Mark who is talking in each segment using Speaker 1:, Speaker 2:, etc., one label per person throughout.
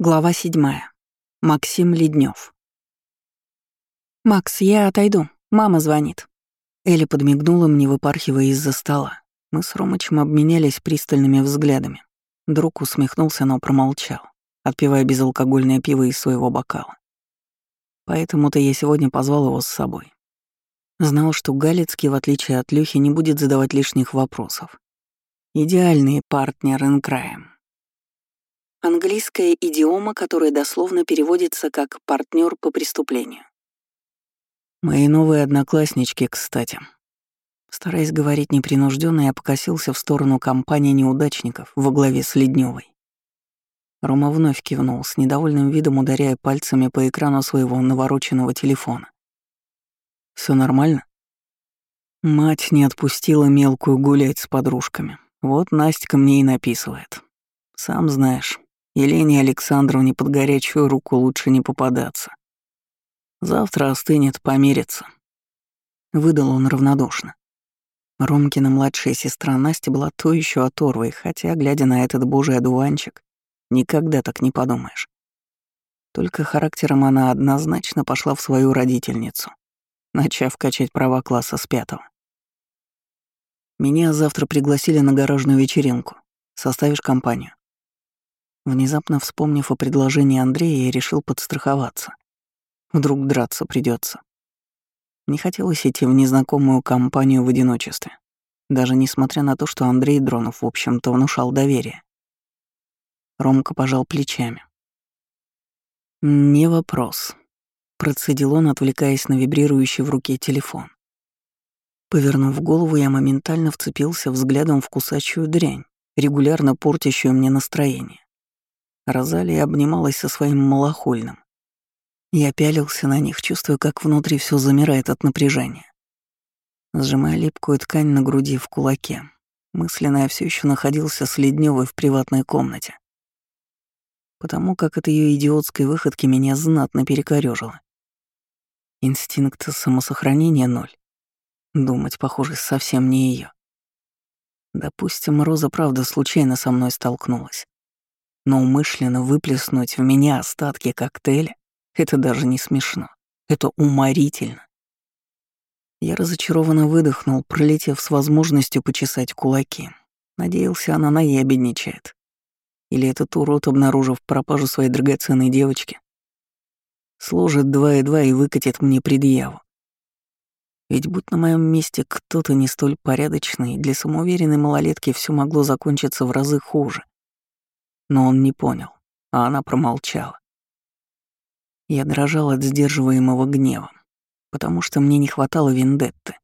Speaker 1: Глава седьмая. Максим Леднев. «Макс, я отойду. Мама звонит». Элли подмигнула мне, выпархивая из-за стола. Мы с Ромычем обменялись пристальными взглядами. Друг усмехнулся, но промолчал, отпивая безалкогольное пиво из своего бокала. Поэтому-то я сегодня позвал его с собой. Знал, что Галицкий, в отличие от Люхи, не будет задавать лишних вопросов. Идеальный партнер инкраем. Английская идиома, которая дословно переводится как «партнер по преступлению». Мои новые однокласснички, кстати. Стараясь говорить непринужденно, я покосился в сторону компании неудачников во главе с Ледневой. Рома вновь кивнул, с недовольным видом ударяя пальцами по экрану своего навороченного телефона. Все нормально?» Мать не отпустила мелкую гулять с подружками. Вот Настя мне и написывает. Сам знаешь, Елене Александровне под горячую руку лучше не попадаться. Завтра остынет, помирится. Выдал он равнодушно. Ромкина младшая сестра Настя была то еще оторвой, хотя, глядя на этот божий одуванчик, никогда так не подумаешь. Только характером она однозначно пошла в свою родительницу, начав качать права класса с пятого. Меня завтра пригласили на гаражную вечеринку. Составишь компанию? Внезапно вспомнив о предложении Андрея, я решил подстраховаться. Вдруг драться придется. Не хотелось идти в незнакомую компанию в одиночестве, даже несмотря на то, что Андрей Дронов, в общем-то, внушал доверие. Ромка пожал плечами. «Не вопрос», — процедил он, отвлекаясь на вибрирующий в руке телефон. Повернув голову, я моментально вцепился взглядом в кусачую дрянь, регулярно портящую мне настроение. Розалия обнималась со своим малохольным. Я пялился на них, чувствуя, как внутри все замирает от напряжения. Сжимая липкую ткань на груди в кулаке, мысленно я все еще находился с Ледневой в приватной комнате. Потому как от ее идиотской выходки меня знатно перекорёжило. Инстинкт самосохранения ноль. Думать, похоже, совсем не ее. Допустим, Роза правда случайно со мной столкнулась. Но умышленно выплеснуть в меня остатки коктейля — это даже не смешно. Это уморительно. Я разочарованно выдохнул, пролетев с возможностью почесать кулаки. Надеялся, она наябедничает. Или этот урод, обнаружив пропажу своей драгоценной девочки, сложит два и два и выкатит мне предъяву. Ведь будь на моем месте кто-то не столь порядочный, для самоуверенной малолетки все могло закончиться в разы хуже. Но он не понял, а она промолчала. Я дрожал от сдерживаемого гнева, потому что мне не хватало вендетты.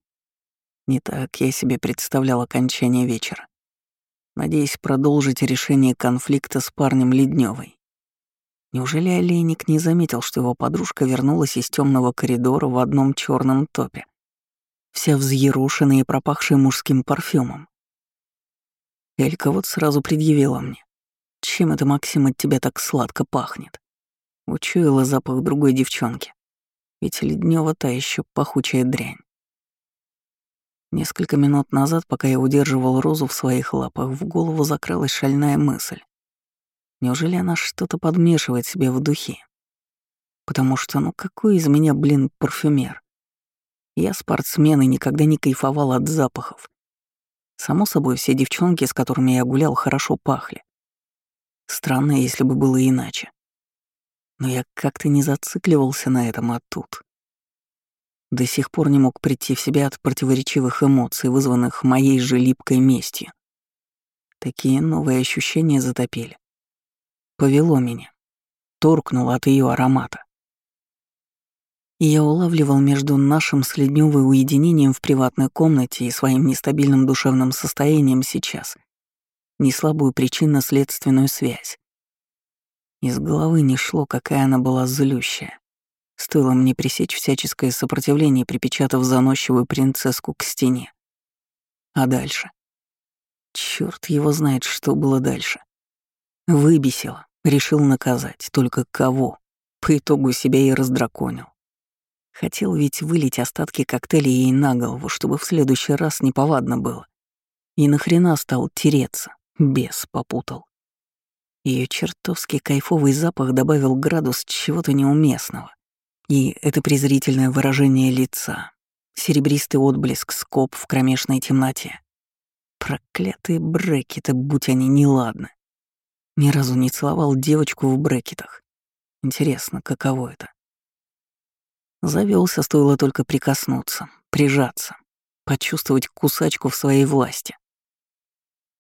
Speaker 1: Не так я себе представлял окончание вечера. Надеясь продолжить решение конфликта с парнем Ледневой. Неужели Олейник не заметил, что его подружка вернулась из темного коридора в одном черном топе, вся взъерушенная и пропахшая мужским парфюмом? Элька вот сразу предъявила мне. Чем это, Максим, от тебя так сладко пахнет? Учуяла запах другой девчонки. Ведь Леднева та еще пахучая дрянь. Несколько минут назад, пока я удерживал Розу в своих лапах, в голову закралась шальная мысль. Неужели она что-то подмешивает себе в духе? Потому что, ну какой из меня, блин, парфюмер? Я спортсмен и никогда не кайфовал от запахов. Само собой, все девчонки, с которыми я гулял, хорошо пахли. Странно, если бы было иначе. Но я как-то не зацикливался на этом, а. До сих пор не мог прийти в себя от противоречивых эмоций, вызванных моей же липкой местью. Такие новые ощущения затопили. Повело меня. Торкнуло от ее аромата. И я улавливал между нашим с уединением в приватной комнате и своим нестабильным душевным состоянием сейчас — неслабую причинно-следственную связь. Из головы не шло, какая она была злющая. Стоило мне пресечь всяческое сопротивление, припечатав заносчивую принцесску к стене. А дальше? Черт его знает, что было дальше. Выбесило, решил наказать, только кого? По итогу себя и раздраконил. Хотел ведь вылить остатки коктейля ей на голову, чтобы в следующий раз неповадно было. И нахрена стал тереться? Бес попутал. Ее чертовски кайфовый запах добавил градус чего-то неуместного. И это презрительное выражение лица, серебристый отблеск скоб в кромешной темноте. Проклятые брекеты, будь они неладны. Ни разу не целовал девочку в брекетах. Интересно, каково это? Завелся, стоило только прикоснуться, прижаться, почувствовать кусачку в своей власти.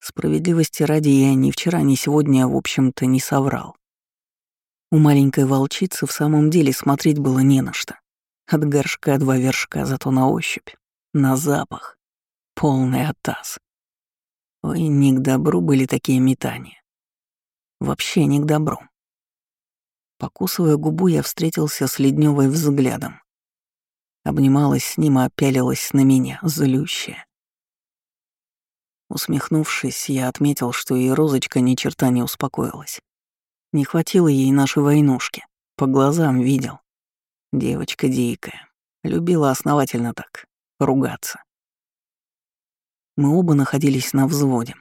Speaker 1: Справедливости ради я ни вчера, ни сегодня, в общем-то, не соврал. У маленькой волчицы в самом деле смотреть было не на что. От горшка два вершка, зато на ощупь, на запах. Полный оттас. Ой, не к добру были такие метания. Вообще не к добру. Покусывая губу, я встретился с Ледневой взглядом. Обнималась с ним и опялилась на меня, злющая. Усмехнувшись, я отметил, что и Розочка ни черта не успокоилась. Не хватило ей нашей войнушки. По глазам видел. Девочка дикая. Любила основательно так. Ругаться. Мы оба находились на взводе.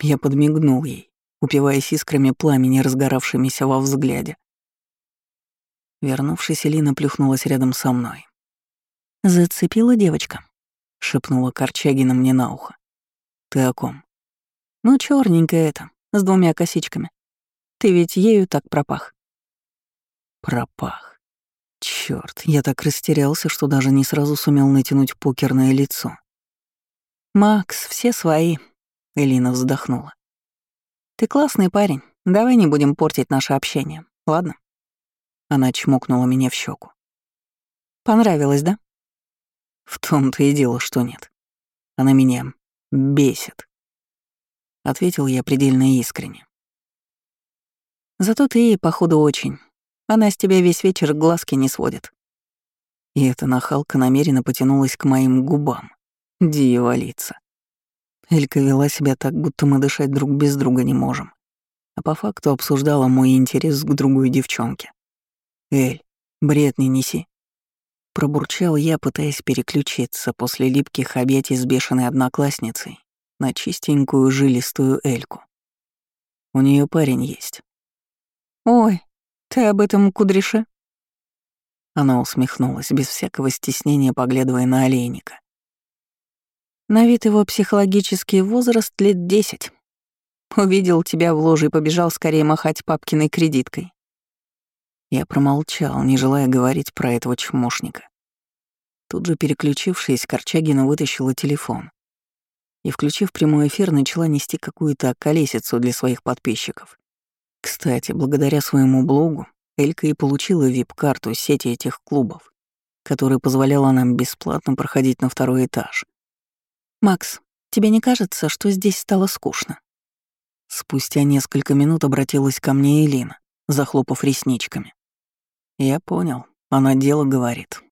Speaker 1: Я подмигнул ей, упиваясь искрами пламени, разгоравшимися во взгляде. Вернувшись, Элина плюхнулась рядом со мной. «Зацепила девочка», — шепнула Корчагина мне на ухо. Ты о ком? Ну, черненькая это, с двумя косичками. Ты ведь ею так пропах. Пропах. Черт, я так растерялся, что даже не сразу сумел натянуть покерное лицо. Макс, все свои. Элина вздохнула. Ты классный парень. Давай не будем портить наше общение, ладно? Она чмокнула меня в щеку. Понравилось, да? В том-то и дело, что нет. Она меня бесит. Ответил я предельно искренне. Зато ты, походу, очень. Она с тебя весь вечер глазки не сводит. И эта нахалка намеренно потянулась к моим губам. Дьяволица. Элька вела себя так, будто мы дышать друг без друга не можем. А по факту обсуждала мой интерес к другой девчонке. «Эль, бред не неси», Пробурчал я, пытаясь переключиться после липких объятий с бешеной одноклассницей на чистенькую жилистую Эльку. У нее парень есть. «Ой, ты об этом кудряше?» Она усмехнулась, без всякого стеснения поглядывая на олейника. На вид его психологический возраст лет десять. Увидел тебя в ложе и побежал скорее махать папкиной кредиткой. Я промолчал, не желая говорить про этого чмошника. Тут же переключившись, Корчагина вытащила телефон и, включив прямой эфир, начала нести какую-то колесицу для своих подписчиков. Кстати, благодаря своему блогу Элька и получила вип-карту сети этих клубов, которая позволяла нам бесплатно проходить на второй этаж. «Макс, тебе не кажется, что здесь стало скучно?» Спустя несколько минут обратилась ко мне Элина, захлопав ресничками. Я понял, она дело говорит.